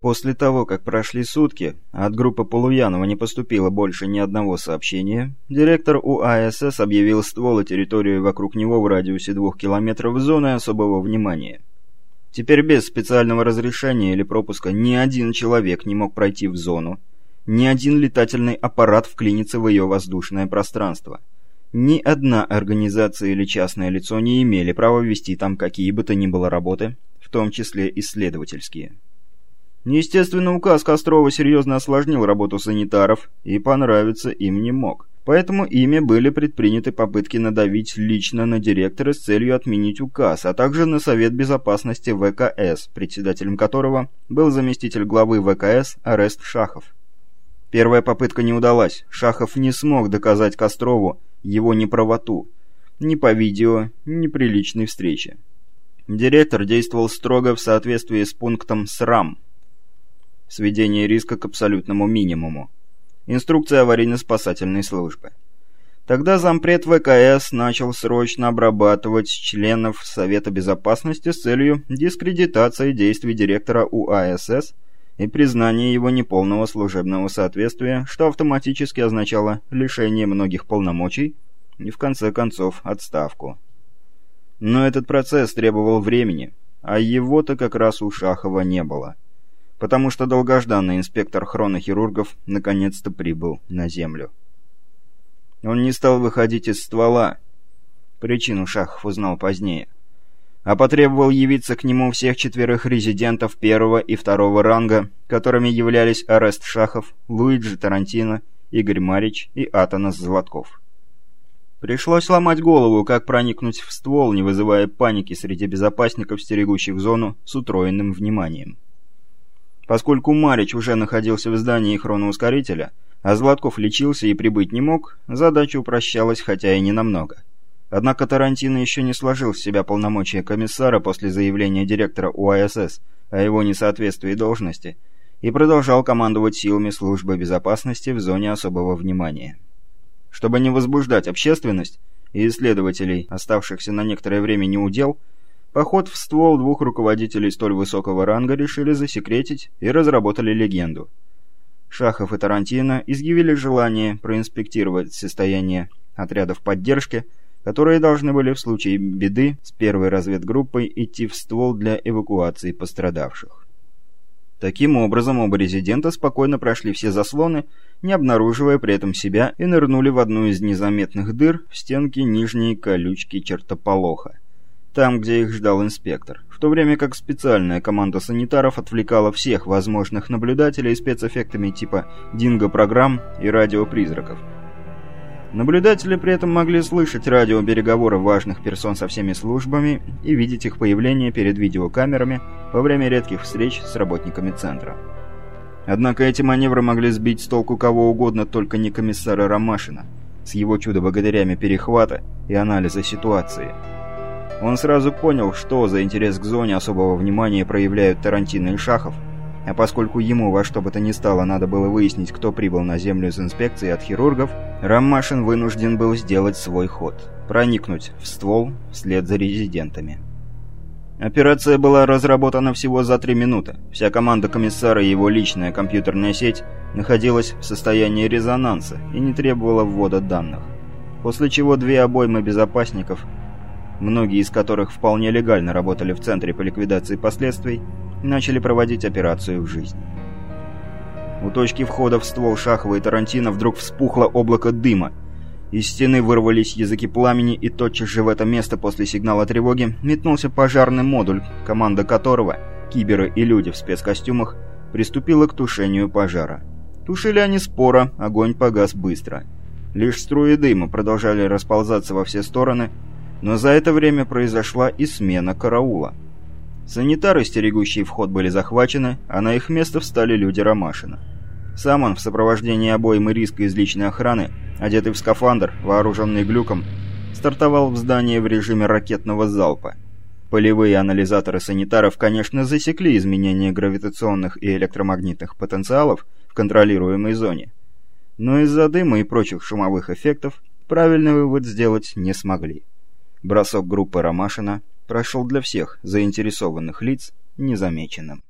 После того, как прошли сутки, от группы Полуянова не поступило больше ни одного сообщения, директор УАСС объявил ствол и территорию вокруг него в радиусе двух километров зоны особого внимания. Теперь без специального разрешения или пропуска ни один человек не мог пройти в зону, ни один летательный аппарат вклиниться в ее воздушное пространство. Ни одна организация или частное лицо не имели права вести там какие бы то ни было работы, в том числе исследовательские. Естественно, указ Кострова серьезно осложнил работу санитаров и понравиться им не мог. Поэтому ими были предприняты попытки надавить лично на директора с целью отменить указ, а также на Совет Безопасности ВКС, председателем которого был заместитель главы ВКС Арест Шахов. Первая попытка не удалась. Шахов не смог доказать Кострову его неправоту. Ни по видео, ни при личной встрече. Директор действовал строго в соответствии с пунктом СРАМ сведение риска к абсолютному минимуму. Инструкция аварийно-спасательной службы. Тогда зампред ВКС начал срочно обрабатывать членов Совета Безопасности с целью дискредитации действий директора УАСС и признания его неполного служебного соответствия, что автоматически означало лишение многих полномочий и, в конце концов, отставку. Но этот процесс требовал времени, а его-то как раз у Шахова не было потому что долгожданный инспектор хронохирургов наконец-то прибыл на Землю. Он не стал выходить из ствола, причину Шахов узнал позднее, а потребовал явиться к нему всех четверых резидентов первого и второго ранга, которыми являлись Арест Шахов, Луиджи Тарантино, Игорь Марич и Атанас Златков. Пришлось ломать голову, как проникнуть в ствол, не вызывая паники среди безопасников, стерегущих зону с утроенным вниманием. Поскольку Марич уже находился в здании хроноускорителя, а Златков лечился и прибыть не мог, задача упрощалась, хотя и не намного. Однако Тарантино еще не сложил в себя полномочия комиссара после заявления директора УАСС о его несоответствии должности и продолжал командовать силами службы безопасности в зоне особого внимания. Чтобы не возбуждать общественность и исследователей, оставшихся на некоторое время неудел, Поход в ствол двух руководителей столь высокого ранга решили засекретить и разработали легенду. Шахов и Тарантино изъявили желание проинспектировать состояние отрядов поддержки, которые должны были в случае беды с первой разведгруппой идти в ствол для эвакуации пострадавших. Таким образом, оба резидента спокойно прошли все заслоны, не обнаруживая при этом себя, и нырнули в одну из незаметных дыр в стенке нижней колючки чертополоха там, где их ждал инспектор, в то время как специальная команда санитаров отвлекала всех возможных наблюдателей спецэффектами типа динго-программ и радиопризраков. Наблюдатели при этом могли слышать радиопереговоры важных персон со всеми службами и видеть их появление перед видеокамерами во время редких встреч с работниками центра. Однако эти маневры могли сбить с толку кого угодно, только не комиссара Ромашина, с его чудо-богатырями перехвата и анализа ситуации – он сразу понял, что за интерес к зоне особого внимания проявляют Тарантино и Шахов, а поскольку ему во что бы то ни стало надо было выяснить, кто прибыл на Землю с инспекцией от хирургов, Рамашин вынужден был сделать свой ход – проникнуть в ствол вслед за резидентами. Операция была разработана всего за три минуты. Вся команда комиссара и его личная компьютерная сеть находилась в состоянии резонанса и не требовала ввода данных. После чего две обоймы безопасников многие из которых вполне легально работали в Центре по ликвидации последствий, начали проводить операцию в жизнь. У точки входа в ствол Шахова и Тарантино вдруг вспухло облако дыма. Из стены вырвались языки пламени, и тотчас же в это место после сигнала тревоги метнулся пожарный модуль, команда которого, киберы и люди в спецкостюмах, приступила к тушению пожара. Тушили они споро, огонь погас быстро. Лишь струи дыма продолжали расползаться во все стороны, но за это время произошла и смена караула. Санитары, стерегущие вход, были захвачены, а на их место встали люди Ромашина. Сам он в сопровождении обоим и риска из личной охраны, одетый в скафандр, вооруженный глюком, стартовал в здание в режиме ракетного залпа. Полевые анализаторы санитаров, конечно, засекли изменения гравитационных и электромагнитных потенциалов в контролируемой зоне. Но из-за дыма и прочих шумовых эффектов правильный вывод сделать не смогли. Бросок группы Ромашина прошел для всех заинтересованных лиц незамеченным.